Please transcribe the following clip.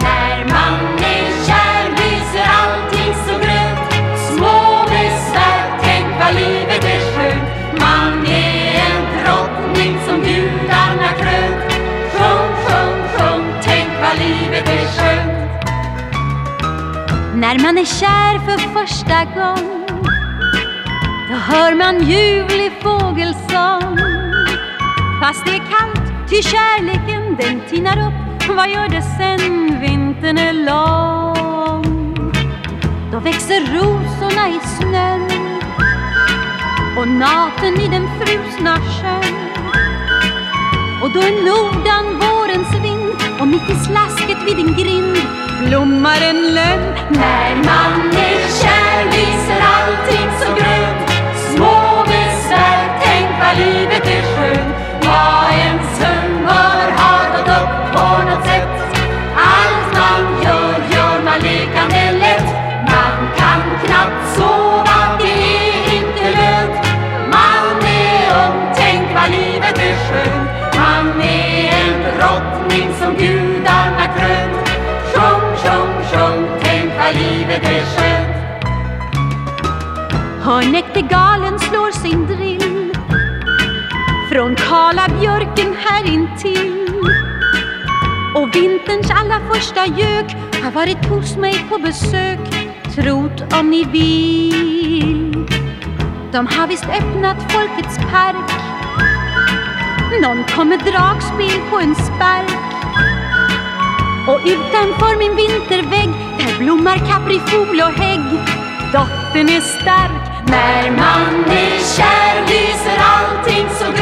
När man är kär lyser allting så grönt. Små besvär, tänk vad livet är skönt. Man är en drottning som gudarna krönt. Sjung, sjung, sjung, tänk vad livet är skönt. När man är kär för första gång Då hör man ljuvlig fågelsång. Fast det är kallt, ty kärleken den tinar upp. vad gör det sen vintern är lång? Då växer rosorna i snön och naten i den frusna sjön. Och då är nordan vårens vind och mitt i slasket vid din grind blommar en lönn. När man Man är en drottning som gudarna krönt Sjung, sjung, sjung, tänk vad livet är skönt Hör näktergalen slår sin drill. Från kala björken här intill. Och vinterns allra första gök har varit hos mig på besök. Trot om ni vill. De har visst öppnat Folkets park. Någon kom med dragspel på en spark och utanför min vintervägg där blommar kaprifol och hägg. Dottern är stark När man är kär lyser allting så grönt